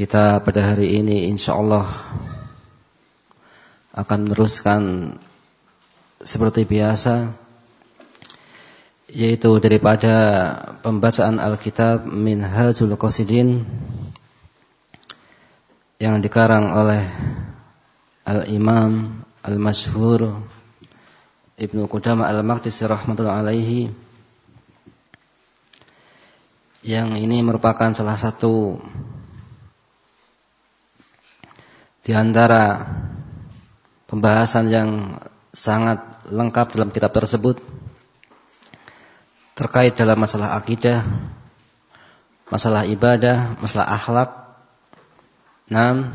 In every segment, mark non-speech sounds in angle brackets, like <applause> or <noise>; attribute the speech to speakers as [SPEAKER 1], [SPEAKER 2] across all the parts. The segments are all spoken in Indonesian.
[SPEAKER 1] Kita pada hari ini insya Allah akan meneruskan seperti biasa yaitu daripada pembacaan Alkitab Minhajul Qasidin yang dikarang oleh Al-Imam Al-Masyhur Ibnu Qudamah Al-Maqdisi rahmatullahi alaihi yang ini merupakan salah satu di antara pembahasan yang sangat lengkap dalam kitab tersebut terkait dalam masalah akidah, masalah ibadah, masalah akhlak. Nam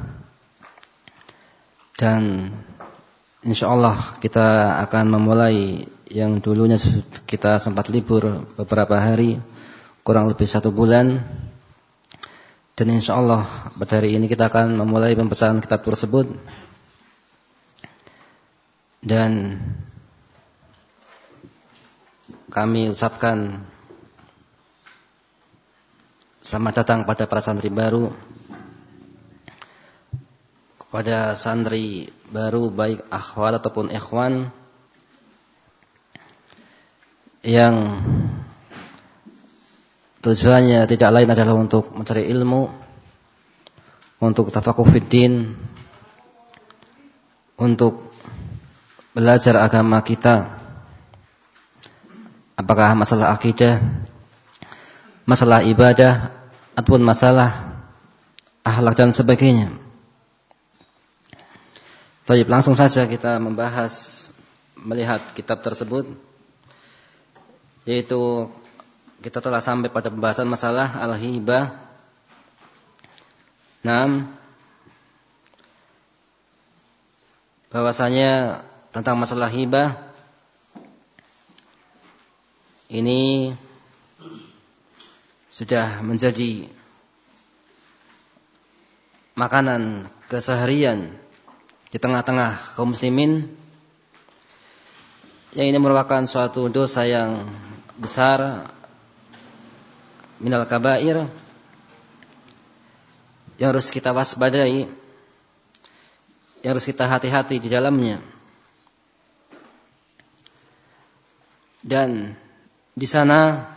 [SPEAKER 1] dan insya Allah kita akan memulai yang dulunya kita sempat libur beberapa hari kurang lebih satu bulan dan insya Allah pada hari ini kita akan memulai pembacaan kitab tersebut. Dan kami ucapkan selamat datang pada para santri baru kepada santri baru baik akhwat ataupun ikhwan yang Tujuannya tidak lain adalah untuk mencari ilmu, untuk tafakuh fiddin, untuk belajar agama kita. Apakah masalah akidah, masalah ibadah, ataupun masalah akhlak dan sebagainya. Baik, langsung saja kita membahas melihat kitab tersebut yaitu kita telah sampai pada pembahasan masalah al-hibah. Nam bahwasanya tentang masalah hibah ini sudah menjadi makanan keseharian di tengah-tengah kaum muslimin yang ini merupakan suatu dosa yang besar minal kabair yang harus kita waspadai yang harus kita hati-hati di dalamnya. Dan di sana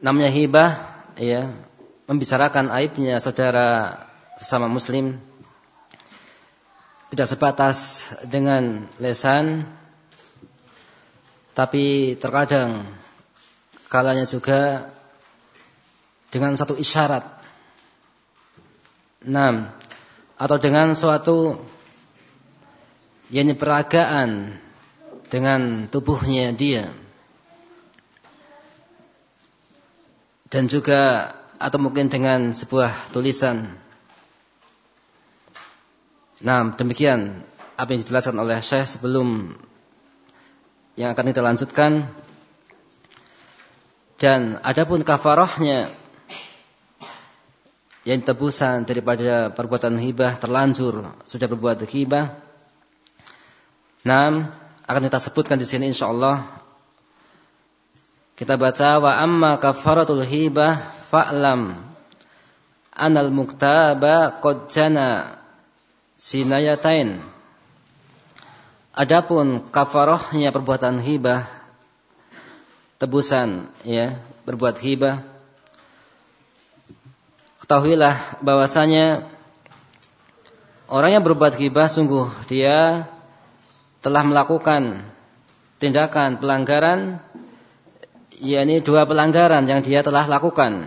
[SPEAKER 1] namanya hibah ya membicarakan aibnya saudara sesama muslim tidak sebatas dengan lesan tapi terkadang kalanya juga dengan satu isyarat. Enam atau dengan suatu yang peragaan dengan tubuhnya dia. Dan juga atau mungkin dengan sebuah tulisan. Nah, demikian apa yang dijelaskan oleh Syekh sebelum yang akan kita lanjutkan dan adapun kafarahnya yang tebusan daripada perbuatan hibah terlanjur sudah berbuat hibah. Nam akan kita sebutkan di sini insyaallah. Kita baca wa amma kafaratul hibah fa'lam anal muktaba qad sinayatain. Adapun kafarahnya perbuatan hibah tebusan ya berbuat hibah. Ketahuilah bahwasanya orang yang berbuat hibah sungguh dia telah melakukan tindakan pelanggaran yakni dua pelanggaran yang dia telah lakukan.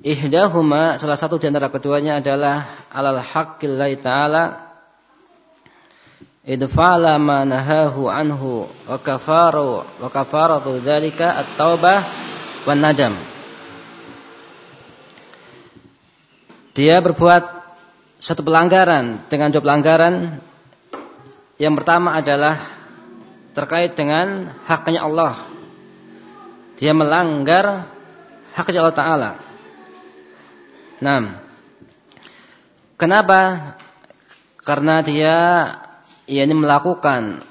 [SPEAKER 1] Ihdahuma salah satu di antara keduanya adalah alal haqqillahi taala idfala ma nahahu anhu wa kafaru wa kafaratu dzalika at-taubah wan nadam. Dia berbuat satu pelanggaran dengan dua pelanggaran. Yang pertama adalah terkait dengan haknya Allah. Dia melanggar haknya Allah taala. Nah, kenapa? Karena dia ia ini melakukan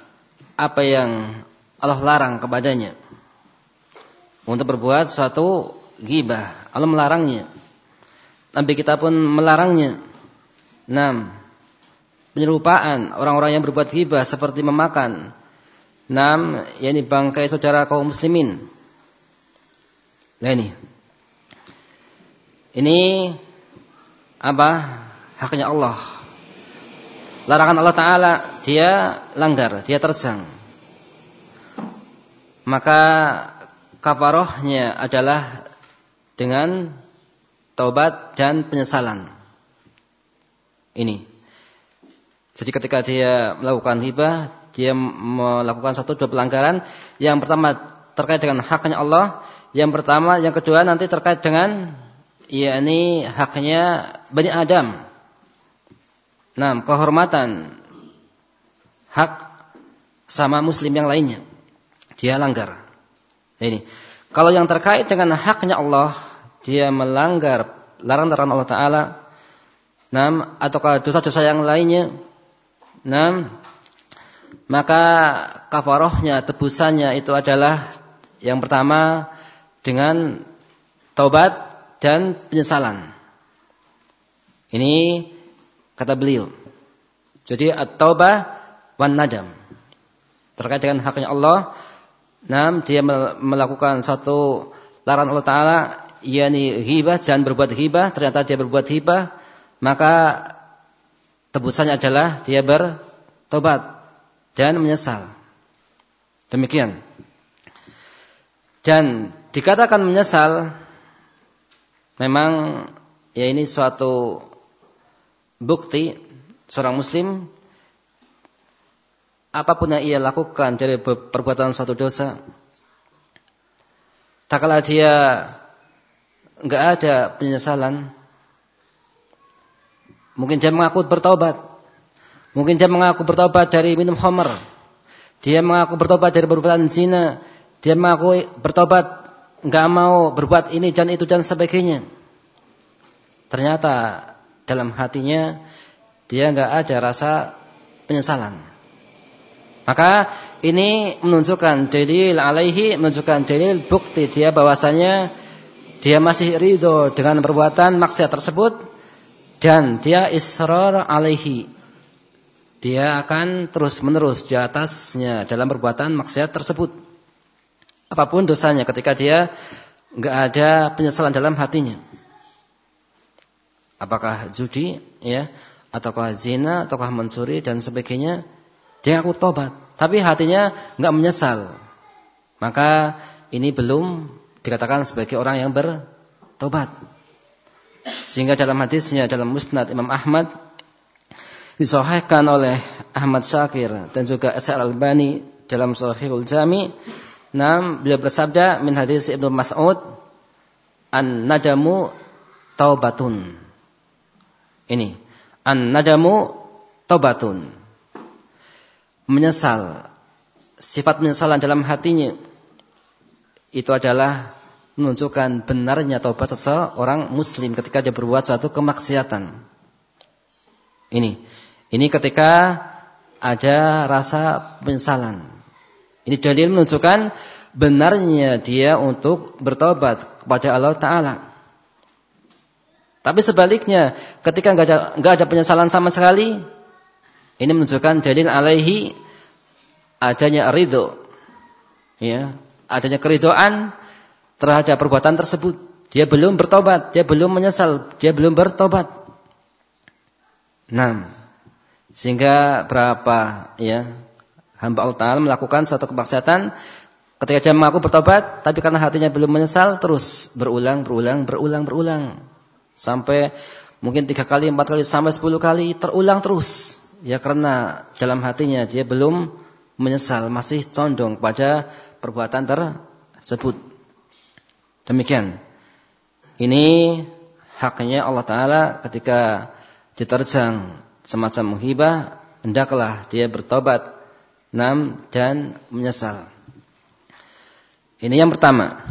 [SPEAKER 1] apa yang Allah larang kepadanya untuk berbuat suatu ghibah. Allah melarangnya. Nabi kita pun melarangnya. Enam. Penyerupaan orang-orang yang berbuat ghibah seperti memakan. Enam, yakni bangkai saudara kaum muslimin. Nah ini. Ini apa? Haknya Allah. Larangan Allah Ta'ala dia langgar, dia terjang. Maka kafarohnya adalah dengan taubat dan penyesalan. Ini. Jadi ketika dia melakukan hibah, dia melakukan satu dua pelanggaran. Yang pertama terkait dengan haknya Allah, yang pertama, yang kedua nanti terkait dengan yakni haknya Bani Adam. Nah, kehormatan hak sama muslim yang lainnya. Dia langgar. Ini. Kalau yang terkait dengan haknya Allah, dia melanggar larangan Allah Taala, nam ataukah dosa-dosa yang lainnya, nam maka kafarohnya, tebusannya itu adalah yang pertama dengan taubat dan penyesalan. Ini kata beliau. Jadi at-taubah wan nadam. Terkait dengan haknya Allah, Nam dia melakukan satu larangan Allah Taala, yakni ghibah, jangan berbuat ghibah. Ternyata dia berbuat ghibah, maka tebusannya adalah dia bertobat dan menyesal. Demikian. Dan dikatakan menyesal, memang ya ini suatu bukti seorang Muslim apa pun yang ia lakukan dari perbuatan suatu dosa, tak kala dia nggak ada penyesalan, mungkin dia mengaku bertobat, mungkin dia mengaku bertobat dari minum homer, dia mengaku bertobat dari perbuatan zina, dia mengaku bertobat nggak mau berbuat ini dan itu dan sebagainya. Ternyata dalam hatinya dia nggak ada rasa penyesalan. Maka ini menunjukkan dalil alaihi menunjukkan dalil bukti dia bahwasanya dia masih ridho dengan perbuatan maksiat tersebut dan dia israr alaihi. Dia akan terus-menerus di atasnya dalam perbuatan maksiat tersebut. Apa pun dosanya ketika dia nggak ada penyesalan dalam hatinya. Apakah judi ya ataukah zina ataukah mencuri dan sebagainya dia ngaku tobat, tapi hatinya nggak menyesal. Maka ini belum dikatakan sebagai orang yang bertobat. Sehingga dalam hadisnya dalam Musnad Imam Ahmad disahihkan oleh Ahmad Syakir dan juga Sa'al Albani dalam Sahihul Jami. Nam beliau bersabda min hadis Ibnu Mas'ud an nadamu taubatun. Ini an nadamu taubatun menyesal, sifat penyesalan dalam hatinya itu adalah menunjukkan benarnya taubat seseorang muslim ketika dia berbuat suatu kemaksiatan. Ini, ini ketika ada rasa penyesalan. Ini dalil menunjukkan benarnya dia untuk bertobat kepada Allah Taala. Tapi sebaliknya, ketika nggak ada nggak ada penyesalan sama sekali, ini menunjukkan dalil alaihi adanya ridho. Ya, adanya keridoan terhadap perbuatan tersebut. Dia belum bertobat, dia belum menyesal, dia belum bertobat. Nah, sehingga berapa ya hamba Allah Ta'ala melakukan suatu kemaksiatan ketika dia mengaku bertobat tapi karena hatinya belum menyesal terus berulang berulang berulang berulang sampai mungkin tiga kali empat kali sampai sepuluh kali terulang terus ya karena dalam hatinya dia belum menyesal, masih condong pada perbuatan tersebut. Demikian. Ini haknya Allah Ta'ala ketika diterjang semacam hibah, hendaklah dia bertobat, nam dan menyesal. Ini yang pertama.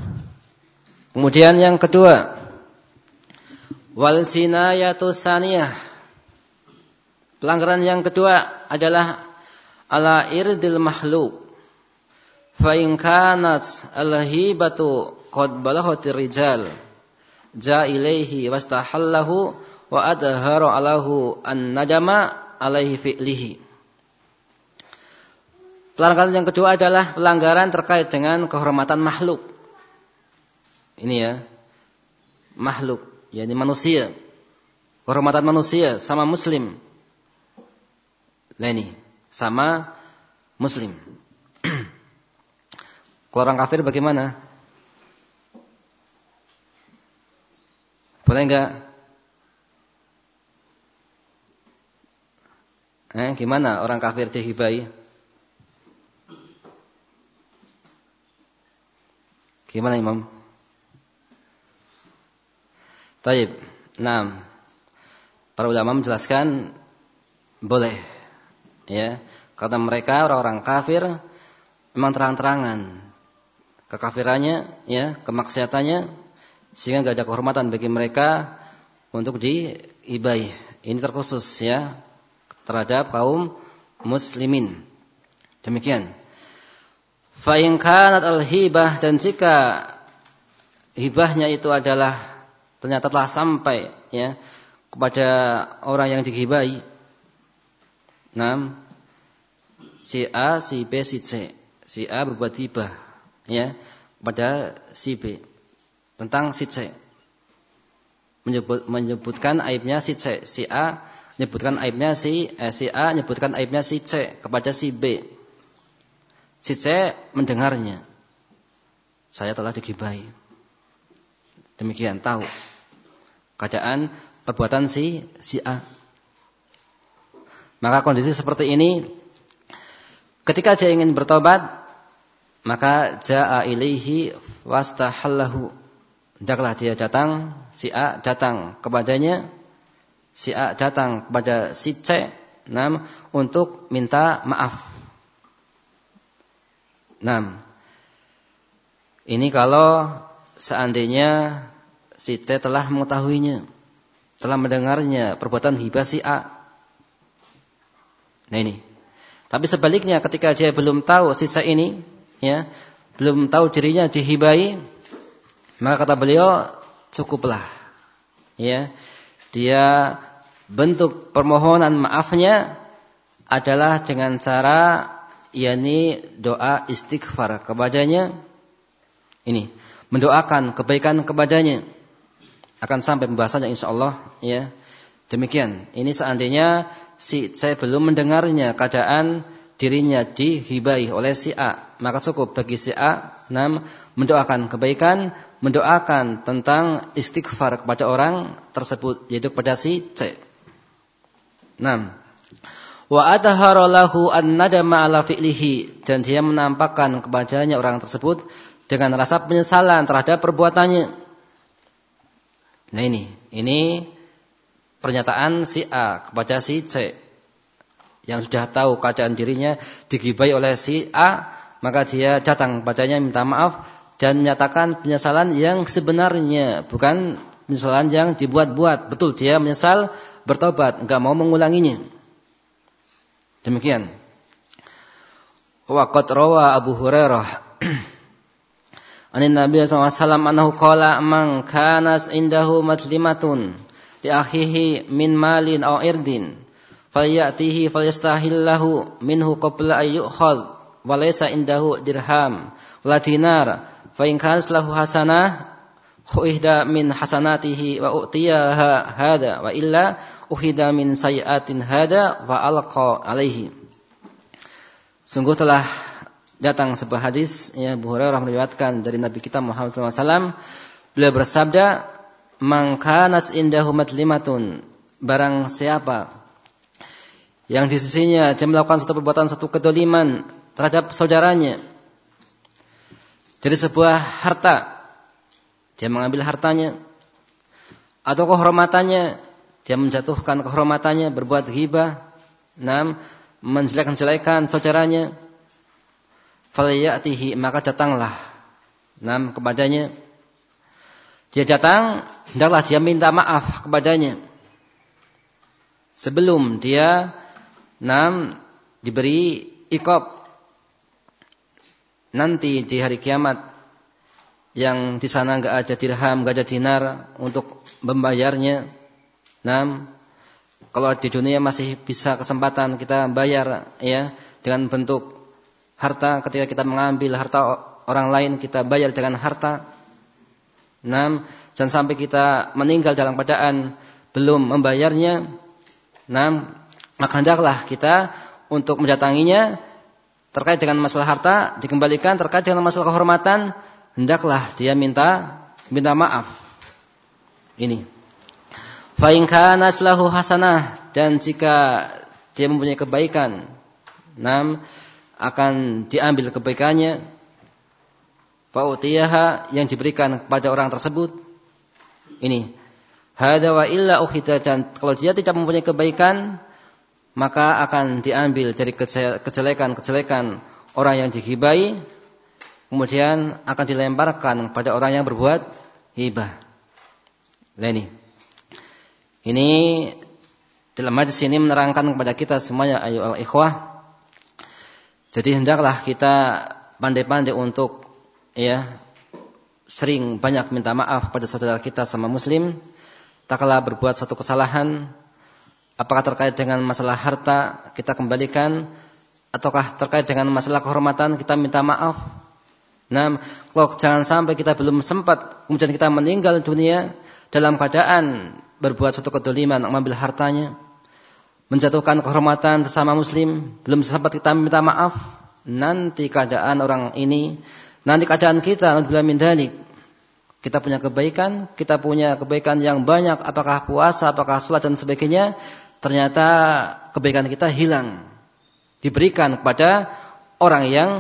[SPEAKER 1] Kemudian yang kedua, wal sinayatu saniyah Pelanggaran yang kedua adalah ala irdil makhluk. fa in kanat al-hibatu qad balaghat rijal ja ilaihi wastahallahu wa adharu alahu an-nadama alaihi fi'lihi. Pelanggaran yang kedua adalah pelanggaran terkait dengan kehormatan makhluk. Ini ya. Makhluk, yakni manusia. Kehormatan manusia sama muslim. Nah ini, sama muslim. <clears throat> Kalau orang kafir bagaimana? Boleh enggak? Eh, gimana orang kafir dihibai? Gimana Imam? Taib. Nah, para ulama menjelaskan boleh, ya, karena mereka orang-orang kafir memang terang-terangan kekafirannya, ya, kemaksiatannya sehingga tidak ada kehormatan bagi mereka untuk diibai. Ini terkhusus ya terhadap kaum muslimin. Demikian. Fa in kanat al-hibah dan jika hibahnya itu adalah ternyata telah sampai ya kepada orang yang digibai. Nam si A, si B, si C. Si A berbuat hibah ya pada si B tentang si C. Menyebut, menyebutkan aibnya si C. Si A menyebutkan aibnya si eh, si A menyebutkan aibnya si C kepada si B. Si C mendengarnya. Saya telah digibai. Demikian tahu keadaan perbuatan si si A. Maka kondisi seperti ini ketika dia ingin bertobat maka jaa ilaihi wastahallahu Hendaklah dia datang, si A datang kepadanya, si A datang kepada si C, nam, untuk minta maaf. Nam. Ini kalau seandainya si C telah mengetahuinya, telah mendengarnya perbuatan hibah si A. Nah ini. Tapi sebaliknya ketika dia belum tahu si C ini, ya, belum tahu dirinya dihibai, maka kata beliau cukuplah. Ya. Dia bentuk permohonan maafnya adalah dengan cara yakni doa istighfar kepadanya. Ini mendoakan kebaikan kepadanya. Akan sampai pembahasannya insyaallah ya. Demikian. Ini seandainya si saya belum mendengarnya keadaan dirinya dihibai oleh si A, maka cukup bagi si A nam mendoakan kebaikan, mendoakan tentang istighfar kepada orang tersebut yaitu kepada si C. Nam. Wa adhara lahu an-nadama ala fi'lihi dan dia menampakkan kepadanya orang tersebut dengan rasa penyesalan terhadap perbuatannya. Nah ini, ini pernyataan si A kepada si C yang sudah tahu keadaan dirinya digibai oleh si A, maka dia datang padanya minta maaf dan menyatakan penyesalan yang sebenarnya, bukan penyesalan yang dibuat-buat. Betul dia menyesal, bertobat, enggak mau mengulanginya. Demikian. Waqat rawa Abu Hurairah Anin Nabi SAW annahu qala man kanas indahu matlimatun li akhihi min malin aw irdin falyatihi falyastahillahu minhu qabla ay yu'khadh wa laysa indahu dirham wala dinar fa in kana lahu hasanah khuihda min hasanatihi wa u'tiyaha hada wa illa uhida min sayiatin hada wa alqa alaihi. Sungguh telah datang sebuah hadis ya Abu Hurairah meriwayatkan dari Nabi kita Muhammad SAW beliau bersabda mangkanas indahu matlimatun. Barang siapa yang di sisinya dia melakukan satu perbuatan satu kedoliman terhadap saudaranya dari sebuah harta dia mengambil hartanya atau kehormatannya dia menjatuhkan kehormatannya berbuat ghibah enam menjelek-jelekan saudaranya falyatihi maka datanglah. Enam kepadanya. Dia datang hendaklah dia minta maaf kepadanya. Sebelum dia Nam diberi ikop. Nanti di hari kiamat yang di sana nggak ada dirham, nggak ada dinar untuk membayarnya. Nah, kalau di dunia masih bisa kesempatan kita bayar ya dengan bentuk harta ketika kita mengambil harta orang lain kita bayar dengan harta. Nah, jangan sampai kita meninggal dalam keadaan belum membayarnya. Nah, maka hendaklah kita untuk mendatanginya. Terkait dengan masalah harta dikembalikan. Terkait dengan masalah kehormatan hendaklah dia minta minta maaf. Ini. Fa in kana hasanah dan jika dia mempunyai kebaikan. Nam akan diambil kebaikannya fautiyaha yang diberikan kepada orang tersebut ini hada wa illa dan kalau dia tidak mempunyai kebaikan maka akan diambil dari kejelekan-kejelekan orang yang dihibai kemudian akan dilemparkan kepada orang yang berbuat hibah. Nah ini. Ini dalam hadis ini menerangkan kepada kita semuanya ayo al ikhwah. Jadi hendaklah kita pandai-pandai untuk ya sering banyak minta maaf pada saudara kita sama muslim. Tak kalah berbuat satu kesalahan. Apakah terkait dengan masalah harta kita kembalikan? Ataukah terkait dengan masalah kehormatan kita minta maaf? Nah, kalau jangan sampai kita belum sempat kemudian kita meninggal dunia dalam keadaan berbuat satu kedoliman, mengambil hartanya, menjatuhkan kehormatan sesama muslim, belum sempat kita minta maaf, nanti keadaan orang ini, nanti keadaan kita, bila min kita punya kebaikan, kita punya kebaikan yang banyak, apakah puasa, apakah sholat dan sebagainya, ternyata kebaikan kita hilang. Diberikan kepada orang yang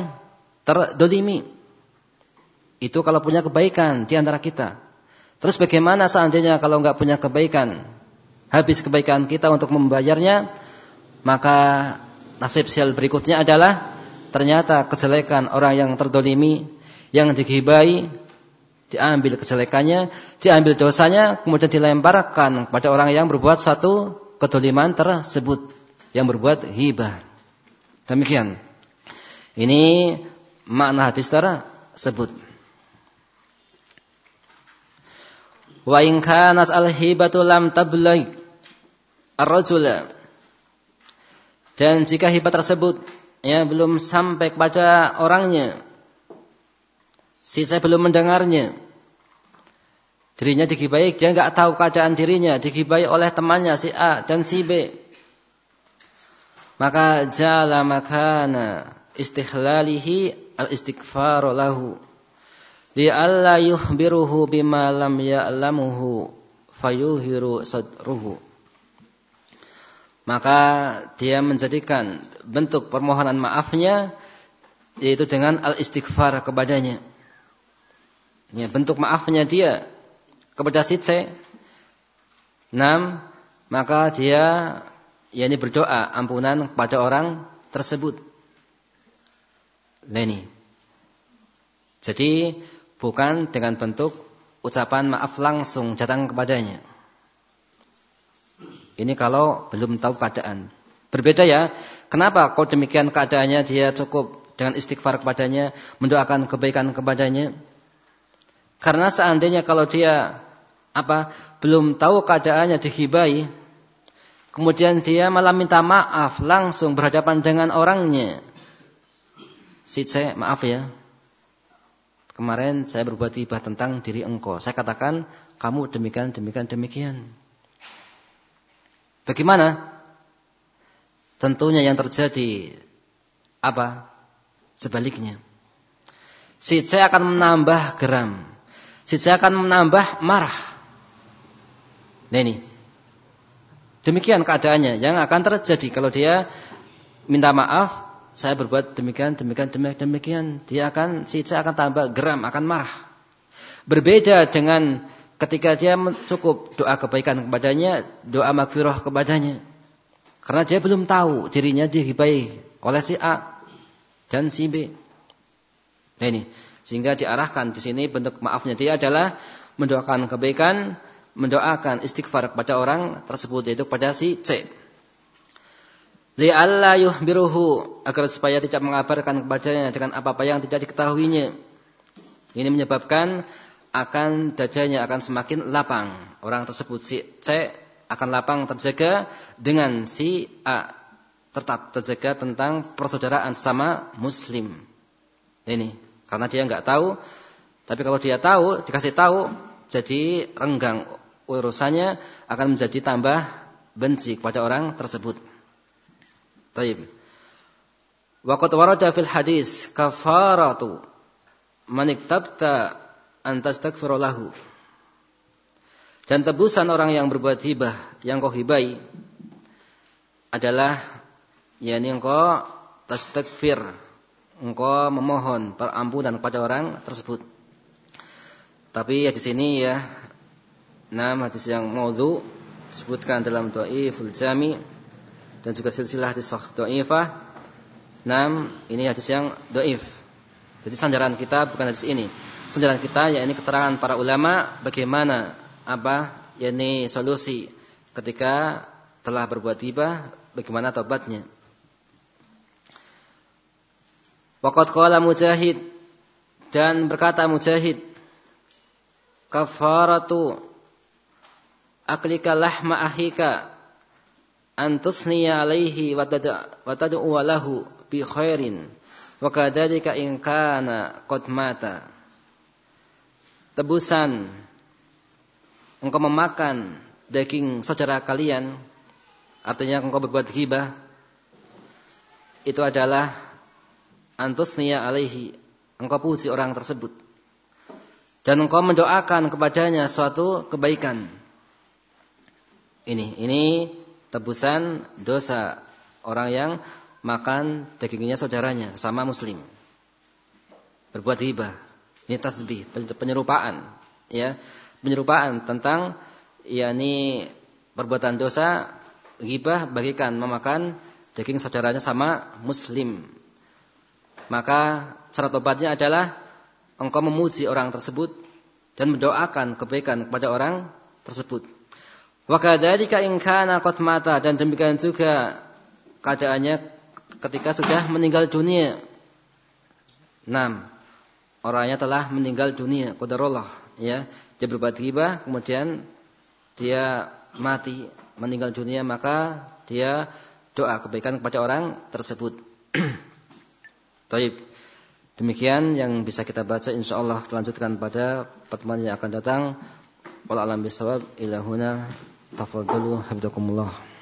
[SPEAKER 1] terdolimi. Itu kalau punya kebaikan di antara kita. Terus bagaimana seandainya kalau nggak punya kebaikan? Habis kebaikan kita untuk membayarnya, maka nasib sial berikutnya adalah ternyata kejelekan orang yang terdolimi, yang digibai, diambil kejelekannya, diambil dosanya, kemudian dilemparkan kepada orang yang berbuat satu kedoliman tersebut yang berbuat hibah. Demikian. Ini makna hadis tersebut. Wa in kanat al-hibatu lam tabligh ar-rajula. Dan jika hibah tersebut ya belum sampai kepada orangnya, si saya belum mendengarnya, Dirinya digibai, dia nggak tahu keadaan dirinya, digibai oleh temannya si A dan si B. Maka jala makana istighlalihi al-istighfar lahu. alla yuhbiruhu bima lam ya'lamuhu fayuhiru sadruhu. Maka dia menjadikan bentuk permohonan maafnya yaitu dengan al-istighfar kepadanya. Ya, bentuk maafnya dia kepada si C. Enam, maka dia yakni berdoa ampunan kepada orang tersebut. Leni. Jadi bukan dengan bentuk ucapan maaf langsung datang kepadanya. Ini kalau belum tahu keadaan. Berbeda ya. Kenapa kau demikian keadaannya dia cukup dengan istighfar kepadanya, mendoakan kebaikan kepadanya? Karena seandainya kalau dia apa belum tahu keadaannya dihibai, kemudian dia malah minta maaf langsung berhadapan dengan orangnya. Si C, maaf ya. Kemarin saya berbuat hibah tentang diri engkau. Saya katakan kamu demikian demikian demikian. Bagaimana? Tentunya yang terjadi apa? Sebaliknya. Si C akan menambah geram. Si C akan menambah marah. Nah ini. Demikian keadaannya yang akan terjadi kalau dia minta maaf, saya berbuat demikian, demikian, demikian, demikian. Dia akan, si saya akan tambah geram, akan marah. Berbeda dengan ketika dia cukup doa kebaikan kepadanya, doa makfirah kepadanya. Karena dia belum tahu dirinya dihibai oleh si A dan si B. Nah ini, sehingga diarahkan di sini bentuk maafnya dia adalah mendoakan kebaikan mendoakan istighfar kepada orang tersebut yaitu kepada si C. Li'alla yuhbiruhu agar supaya tidak mengabarkan kepadanya dengan apa-apa yang tidak diketahuinya. Ini menyebabkan akan dadanya akan semakin lapang. Orang tersebut si C akan lapang terjaga dengan si A tetap terjaga tentang persaudaraan sama muslim. Ini karena dia nggak tahu, tapi kalau dia tahu dikasih tahu jadi renggang urusannya akan menjadi tambah benci kepada orang tersebut. Taib. Waqat warada fil hadis kafaratu man iktabta an tastaghfiru lahu. Dan tebusan orang yang berbuat hibah yang kau hibai adalah yakni engkau tastaghfir, engkau memohon perampunan kepada orang tersebut. Tapi ya di sini ya Nah, hadis yang maudhu disebutkan dalam Dhaiful Jami dan juga silsilah hadis sahih dhaifah. Nam, ini hadis yang dhaif. Jadi sandaran kita bukan hadis ini. Sandaran kita yakni keterangan para ulama bagaimana apa yakni solusi ketika telah berbuat tiba bagaimana tobatnya. Waqat qala Mujahid dan berkata Mujahid kafaratu aklika lahma ahika an tusniya alaihi wa tad'u lahu bi khairin wa kadzalika in kana qad mata tebusan engkau memakan daging saudara kalian artinya engkau berbuat ghibah itu adalah antusniya alaihi engkau puji orang tersebut dan engkau mendoakan kepadanya suatu kebaikan ini ini tebusan dosa orang yang makan dagingnya saudaranya sama muslim. Berbuat hibah. Ini tasbih, penyerupaan, ya. Penyerupaan tentang yakni perbuatan dosa ghibah bagikan memakan daging saudaranya sama muslim. Maka cara tobatnya adalah engkau memuji orang tersebut dan mendoakan kebaikan kepada orang tersebut. Wa kadzalika in kana qad mata dan demikian juga keadaannya ketika sudah meninggal dunia. Enam orangnya telah meninggal dunia qadarullah ya dia berbuat ghibah kemudian dia mati meninggal dunia maka dia doa kebaikan kepada orang tersebut <clears throat> Taib. Demikian yang bisa kita baca insyaallah kita lanjutkan pada pertemuan yang akan datang. Wallahu alam bisawab ilahuna tafadhalu habdakumullah.